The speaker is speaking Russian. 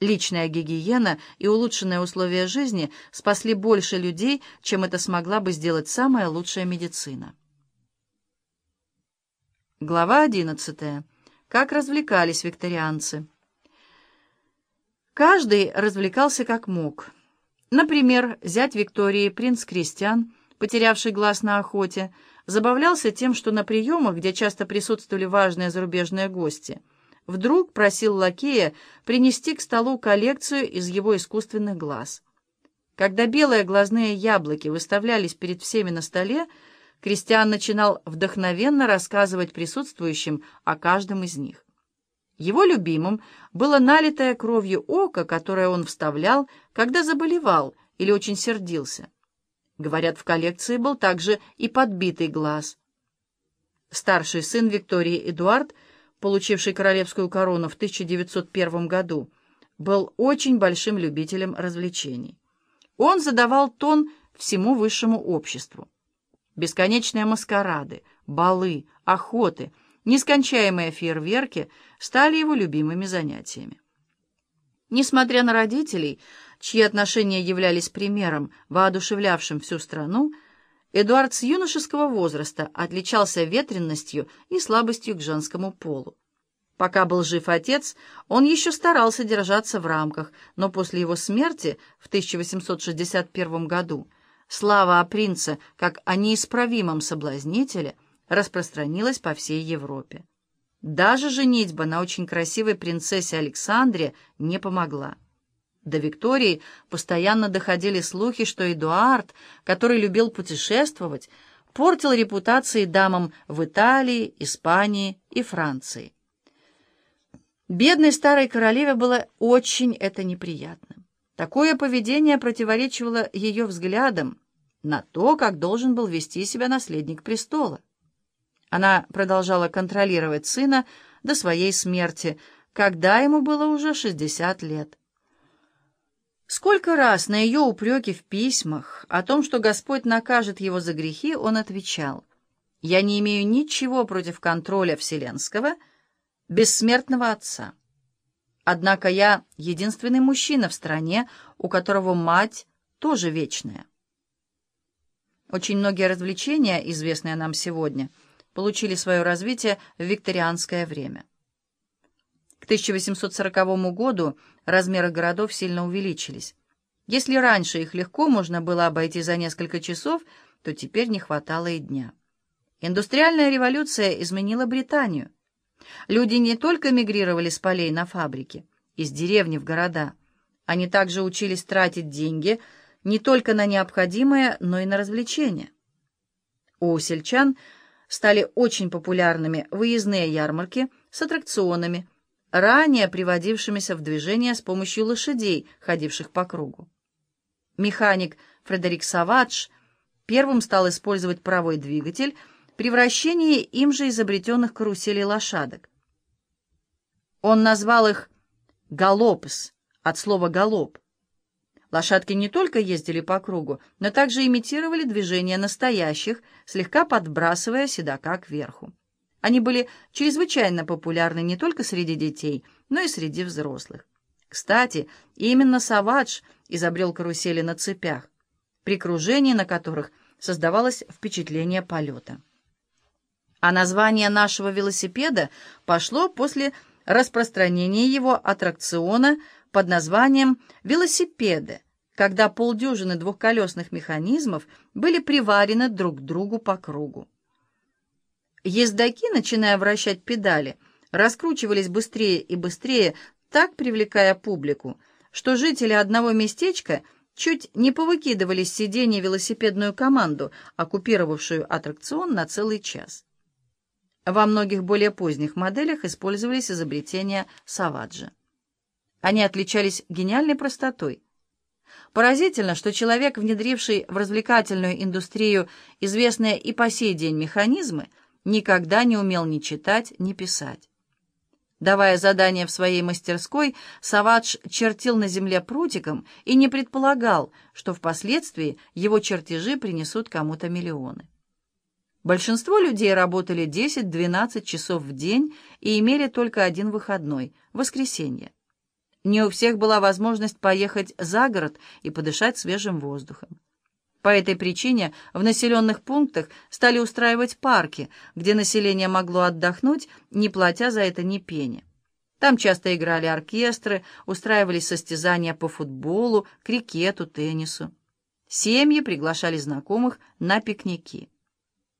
Личная гигиена и улучшенные условия жизни спасли больше людей, чем это смогла бы сделать самая лучшая медицина. Глава 11. Как развлекались викторианцы. Каждый развлекался как мог. Например, зять Виктории, принц Кристиан, потерявший глаз на охоте, забавлялся тем, что на приемах, где часто присутствовали важные зарубежные гости – вдруг просил лакея принести к столу коллекцию из его искусственных глаз. Когда белые глазные яблоки выставлялись перед всеми на столе, Кристиан начинал вдохновенно рассказывать присутствующим о каждом из них. Его любимым было налитое кровью око, которое он вставлял, когда заболевал или очень сердился. Говорят, в коллекции был также и подбитый глаз. Старший сын Виктории Эдуард – получивший королевскую корону в 1901 году, был очень большим любителем развлечений. Он задавал тон всему высшему обществу. Бесконечные маскарады, балы, охоты, нескончаемые фейерверки стали его любимыми занятиями. Несмотря на родителей, чьи отношения являлись примером, воодушевлявшим всю страну, Эдуард с юношеского возраста отличался ветренностью и слабостью к женскому полу. Пока был жив отец, он еще старался держаться в рамках, но после его смерти в 1861 году слава о принце как о неисправимом соблазнителе распространилась по всей Европе. Даже женитьба на очень красивой принцессе Александре не помогла. До Виктории постоянно доходили слухи, что Эдуард, который любил путешествовать, портил репутации дамам в Италии, Испании и Франции. Бедной старой королеве было очень это неприятно. Такое поведение противоречивало ее взглядам на то, как должен был вести себя наследник престола. Она продолжала контролировать сына до своей смерти, когда ему было уже 60 лет. Сколько раз на ее упреки в письмах о том, что Господь накажет его за грехи, он отвечал, «Я не имею ничего против контроля Вселенского, бессмертного Отца. Однако я единственный мужчина в стране, у которого мать тоже вечная». Очень многие развлечения, известные нам сегодня, получили свое развитие в викторианское время. К 1840 году размеры городов сильно увеличились. Если раньше их легко можно было обойти за несколько часов, то теперь не хватало и дня. Индустриальная революция изменила Британию. Люди не только мигрировали с полей на фабрики, из деревни в города. Они также учились тратить деньги не только на необходимое, но и на развлечения. У сельчан стали очень популярными выездные ярмарки с аттракционами, ранее приводившимися в движение с помощью лошадей, ходивших по кругу. Механик Фредерик Савадж первым стал использовать паровой двигатель при вращении им же изобретенных каруселей лошадок. Он назвал их «галопес» от слова «галоп». Лошадки не только ездили по кругу, но также имитировали движения настоящих, слегка подбрасывая седока кверху. Они были чрезвычайно популярны не только среди детей, но и среди взрослых. Кстати, именно Савадж изобрел карусели на цепях, при кружении на которых создавалось впечатление полета. А название нашего велосипеда пошло после распространения его аттракциона под названием «велосипеды», когда полдюжины двухколесных механизмов были приварены друг к другу по кругу. Ездаки, начиная вращать педали, раскручивались быстрее и быстрее, так привлекая публику, что жители одного местечка чуть не повыкидывали с сиденья велосипедную команду, оккупировавшую аттракцион на целый час. Во многих более поздних моделях использовались изобретения Саваджа. Они отличались гениальной простотой. Поразительно, что человек, внедривший в развлекательную индустрию известные и по сей день механизмы, никогда не умел ни читать, ни писать. Давая задание в своей мастерской, Савадж чертил на земле прутиком и не предполагал, что впоследствии его чертежи принесут кому-то миллионы. Большинство людей работали 10-12 часов в день и имели только один выходной — воскресенье. Не у всех была возможность поехать за город и подышать свежим воздухом. По этой причине в населенных пунктах стали устраивать парки, где население могло отдохнуть, не платя за это ни пени. Там часто играли оркестры, устраивались состязания по футболу, крикету, теннису. Семьи приглашали знакомых на пикники.